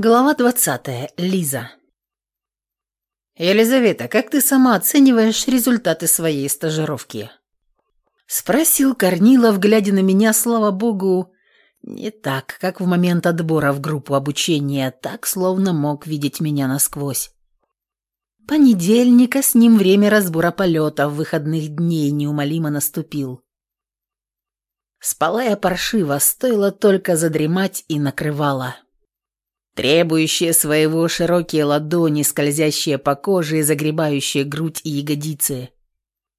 Глава 20. Лиза. «Елизавета, как ты сама оцениваешь результаты своей стажировки?» Спросил Корнилов, глядя на меня, слава богу, не так, как в момент отбора в группу обучения, так, словно мог видеть меня насквозь. Понедельника с ним время разбора полетов выходных дней неумолимо наступил. Спала я паршиво, стоило только задремать и накрывала требующие своего широкие ладони, скользящие по коже и загребающие грудь и ягодицы.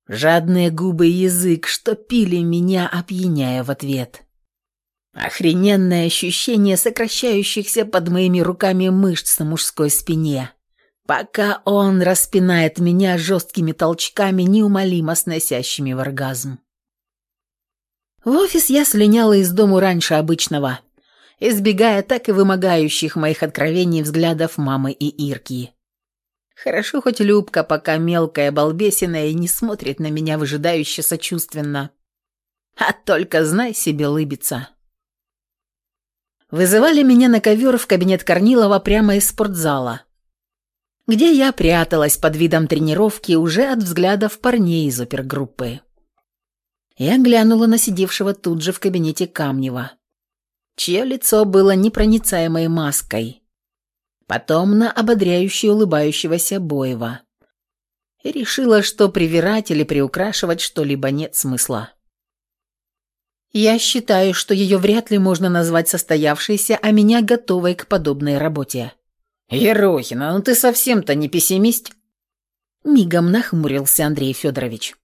Жадные губы и язык, что пили меня, опьяняя в ответ. Охрененное ощущение сокращающихся под моими руками мышц на мужской спине, пока он распинает меня жесткими толчками, неумолимо сносящими в оргазм. В офис я слиняла из дому раньше обычного, избегая так и вымогающих моих откровений взглядов мамы и Ирки. Хорошо хоть Любка пока мелкая балбесина и не смотрит на меня выжидающе сочувственно. А только знай себе лыбиться. Вызывали меня на ковер в кабинет Корнилова прямо из спортзала, где я пряталась под видом тренировки уже от взглядов парней из опергруппы. Я глянула на сидевшего тут же в кабинете Камнева чье лицо было непроницаемой маской. Потом на ободряюще улыбающегося Боева. И решила, что привирать или приукрашивать что-либо нет смысла. Я считаю, что ее вряд ли можно назвать состоявшейся, а меня готовой к подобной работе. «Ерохина, ну ты совсем-то не пессимист?» Мигом нахмурился Андрей Федорович.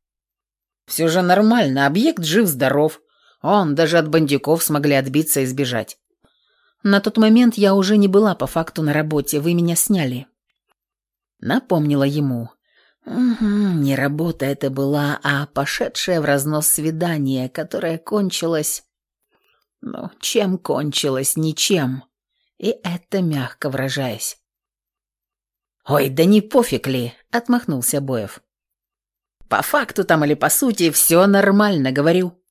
«Все же нормально, объект жив-здоров. Он, даже от бандюков смогли отбиться и сбежать. На тот момент я уже не была по факту на работе, вы меня сняли. Напомнила ему. Угу, не работа это была, а пошедшее в разнос свидание, которое кончилось... Ну, чем кончилось? Ничем. И это мягко выражаясь. «Ой, да не пофиг ли!» — отмахнулся Боев. «По факту там или по сути все нормально, говорю.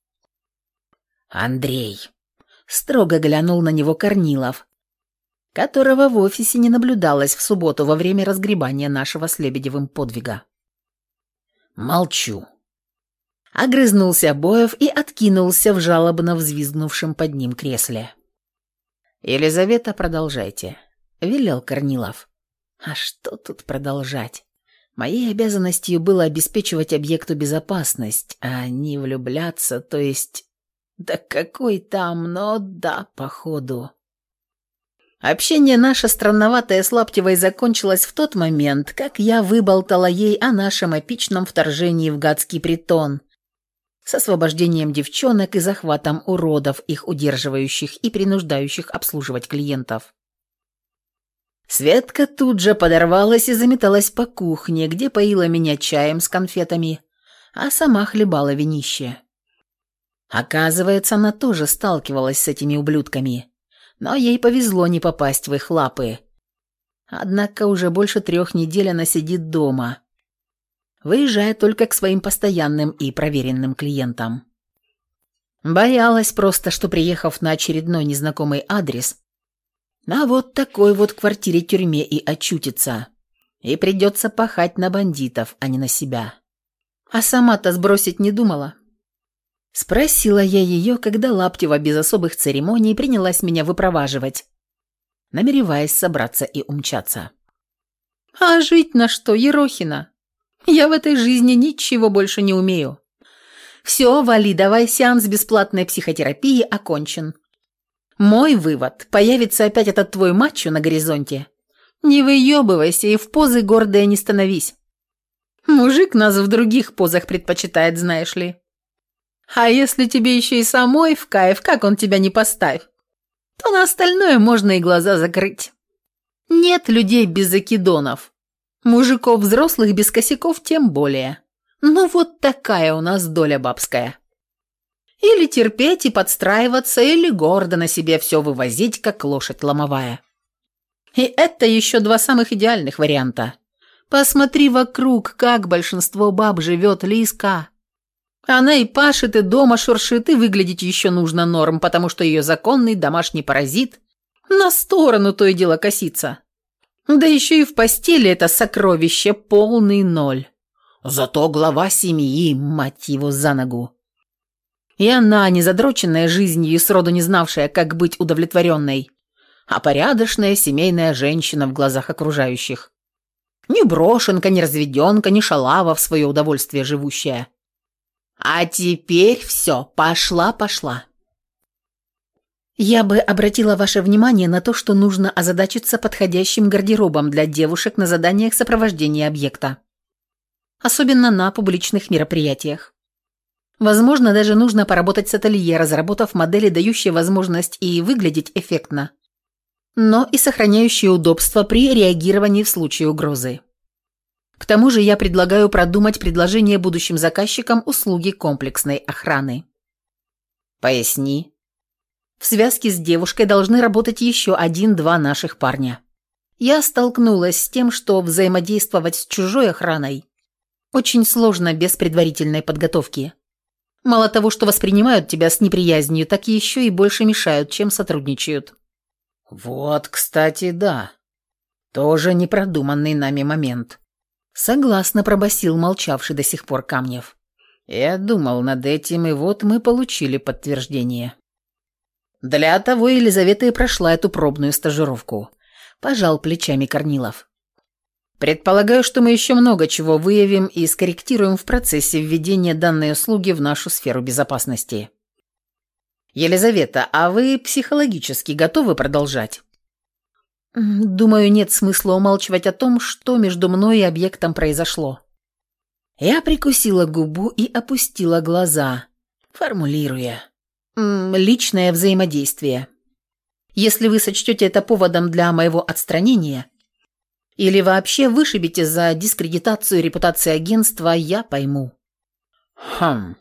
«Андрей!» — строго глянул на него Корнилов, которого в офисе не наблюдалось в субботу во время разгребания нашего с Лебедевым подвига. «Молчу!» Огрызнулся Боев и откинулся в жалобно взвизгнувшем под ним кресле. «Елизавета, продолжайте», — велел Корнилов. «А что тут продолжать?» Моей обязанностью было обеспечивать объекту безопасность, а не влюбляться, то есть да какой там, но да, походу. Общение наше странноватое с Лаптевой закончилось в тот момент, как я выболтала ей о нашем эпичном вторжении в гадский притон с освобождением девчонок и захватом уродов, их удерживающих и принуждающих обслуживать клиентов. Светка тут же подорвалась и заметалась по кухне, где поила меня чаем с конфетами, а сама хлебала винище. Оказывается, она тоже сталкивалась с этими ублюдками, но ей повезло не попасть в их лапы. Однако уже больше трех недель она сидит дома, выезжая только к своим постоянным и проверенным клиентам. Боялась просто, что приехав на очередной незнакомый адрес, на вот такой вот квартире-тюрьме и очутится, и придется пахать на бандитов, а не на себя. А сама-то сбросить не думала. Спросила я ее, когда Лаптева без особых церемоний принялась меня выпроваживать, намереваясь собраться и умчаться. «А жить на что, Ерохина? Я в этой жизни ничего больше не умею. Все, вали, давай сеанс бесплатной психотерапии окончен. Мой вывод, появится опять этот твой мачо на горизонте. Не выебывайся и в позы гордые не становись. Мужик нас в других позах предпочитает, знаешь ли». А если тебе еще и самой в кайф, как он тебя не поставь, то на остальное можно и глаза закрыть. Нет людей без закидонов. Мужиков взрослых без косяков тем более. Ну вот такая у нас доля бабская. Или терпеть и подстраиваться, или гордо на себе все вывозить, как лошадь ломовая. И это еще два самых идеальных варианта. Посмотри вокруг, как большинство баб живет, Лиска. Она и пашет, и дома шуршит, и выглядеть еще нужно норм, потому что ее законный домашний паразит На сторону то и дело косится. Да еще и в постели это сокровище полный ноль. Зато глава семьи, мать его, за ногу. И она, незадроченная жизнью и сроду не знавшая, как быть удовлетворенной, а порядочная семейная женщина в глазах окружающих. Ни брошенка, ни разведенка, ни шалава в свое удовольствие живущая. А теперь все, пошла-пошла. Я бы обратила ваше внимание на то, что нужно озадачиться подходящим гардеробом для девушек на заданиях сопровождения объекта. Особенно на публичных мероприятиях. Возможно, даже нужно поработать с ателье, разработав модели, дающие возможность и выглядеть эффектно, но и сохраняющие удобство при реагировании в случае угрозы. К тому же я предлагаю продумать предложение будущим заказчикам услуги комплексной охраны. Поясни. В связке с девушкой должны работать еще один-два наших парня. Я столкнулась с тем, что взаимодействовать с чужой охраной очень сложно без предварительной подготовки. Мало того, что воспринимают тебя с неприязнью, так еще и больше мешают, чем сотрудничают. Вот, кстати, да. Тоже непродуманный нами момент. Согласно пробасил молчавший до сих пор Камнев. Я думал над этим, и вот мы получили подтверждение. Для того Елизавета и прошла эту пробную стажировку. Пожал плечами Корнилов. Предполагаю, что мы еще много чего выявим и скорректируем в процессе введения данной услуги в нашу сферу безопасности. Елизавета, а вы психологически готовы продолжать? Думаю, нет смысла умалчивать о том, что между мной и объектом произошло. Я прикусила губу и опустила глаза, формулируя. Личное взаимодействие. Если вы сочтете это поводом для моего отстранения – или вообще вышибите за дискредитацию репутации агентства, я пойму». «Хм».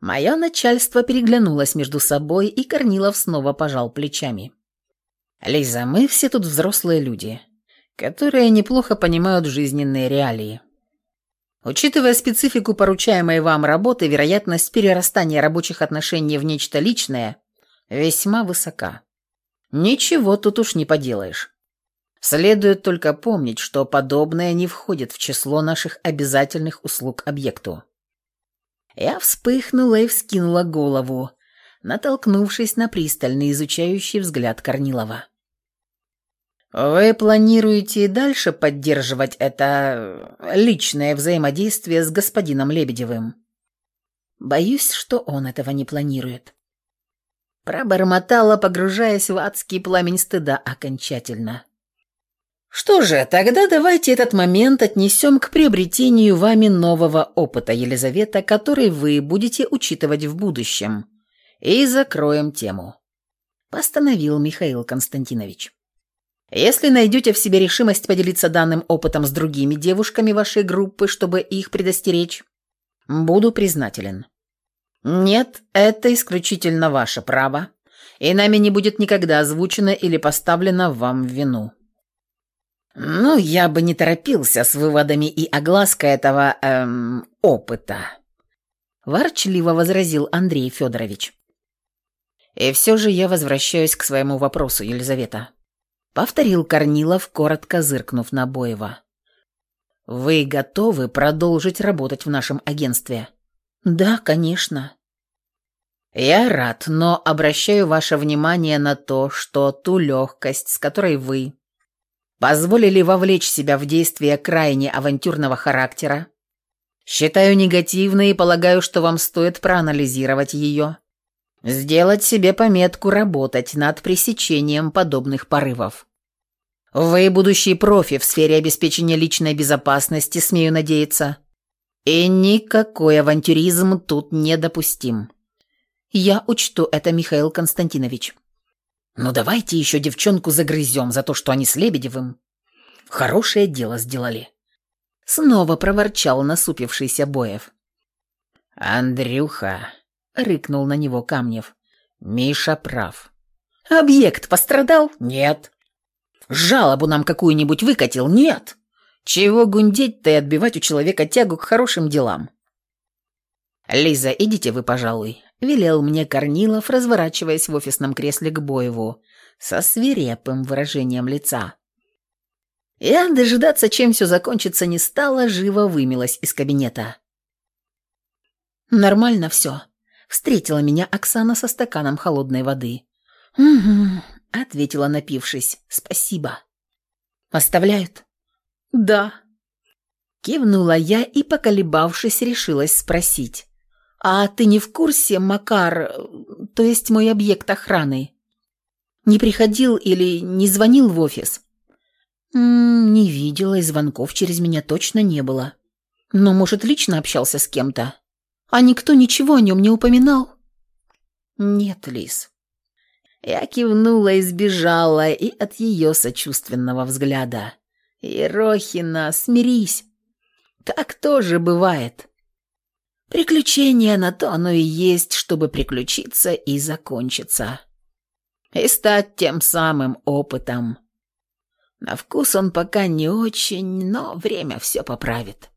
Мое начальство переглянулось между собой, и Корнилов снова пожал плечами. «Лиза, мы все тут взрослые люди, которые неплохо понимают жизненные реалии. Учитывая специфику поручаемой вам работы, вероятность перерастания рабочих отношений в нечто личное весьма высока. Ничего тут уж не поделаешь. Следует только помнить, что подобное не входит в число наших обязательных услуг объекту. Я вспыхнула и вскинула голову, натолкнувшись на пристальный изучающий взгляд Корнилова. «Вы планируете дальше поддерживать это личное взаимодействие с господином Лебедевым?» «Боюсь, что он этого не планирует». Пробормотала, погружаясь в адский пламень стыда окончательно. Что же, тогда давайте этот момент отнесем к приобретению вами нового опыта, Елизавета, который вы будете учитывать в будущем. И закроем тему. Постановил Михаил Константинович. Если найдете в себе решимость поделиться данным опытом с другими девушками вашей группы, чтобы их предостеречь, буду признателен. Нет, это исключительно ваше право, и нами не будет никогда озвучено или поставлено вам в вину. «Ну, я бы не торопился с выводами и оглаской этого, эм, опыта», – ворчливо возразил Андрей Федорович. «И все же я возвращаюсь к своему вопросу, Елизавета», – повторил Корнилов, коротко зыркнув на Боева. «Вы готовы продолжить работать в нашем агентстве?» «Да, конечно». «Я рад, но обращаю ваше внимание на то, что ту легкость, с которой вы, позволили вовлечь себя в действие крайне авантюрного характера. Считаю негативной и полагаю, что вам стоит проанализировать ее. Сделать себе пометку работать над пресечением подобных порывов. Вы будущий профи в сфере обеспечения личной безопасности, смею надеяться. И никакой авантюризм тут недопустим. Я учту это, Михаил Константинович. Ну давайте еще девчонку загрызем за то, что они с Лебедевым хорошее дело сделали. Снова проворчал насупившийся Боев. «Андрюха», — рыкнул на него Камнев, — «Миша прав». «Объект пострадал?» «Нет». «Жалобу нам какую-нибудь выкатил?» «Нет». «Чего гундеть-то и отбивать у человека тягу к хорошим делам?» «Лиза, идите вы, пожалуй», велел мне Корнилов, разворачиваясь в офисном кресле к Боеву, со свирепым выражением лица. Я дожидаться, чем все закончится, не стала, живо вымилась из кабинета. «Нормально все», — встретила меня Оксана со стаканом холодной воды. «Угу», — ответила, напившись. «Спасибо». «Оставляют?» «Да». Кивнула я и, поколебавшись, решилась спросить. «А ты не в курсе, Макар, то есть мой объект охраны? Не приходил или не звонил в офис?» М -м, «Не видела, и звонков через меня точно не было. Но, может, лично общался с кем-то? А никто ничего о нем не упоминал?» «Нет, Лис». Я кивнула и сбежала и от ее сочувственного взгляда. «Ерохина, смирись. Так тоже бывает. Приключение на то оно и есть, чтобы приключиться и закончиться. И стать тем самым опытом». На вкус он пока не очень, но время все поправит.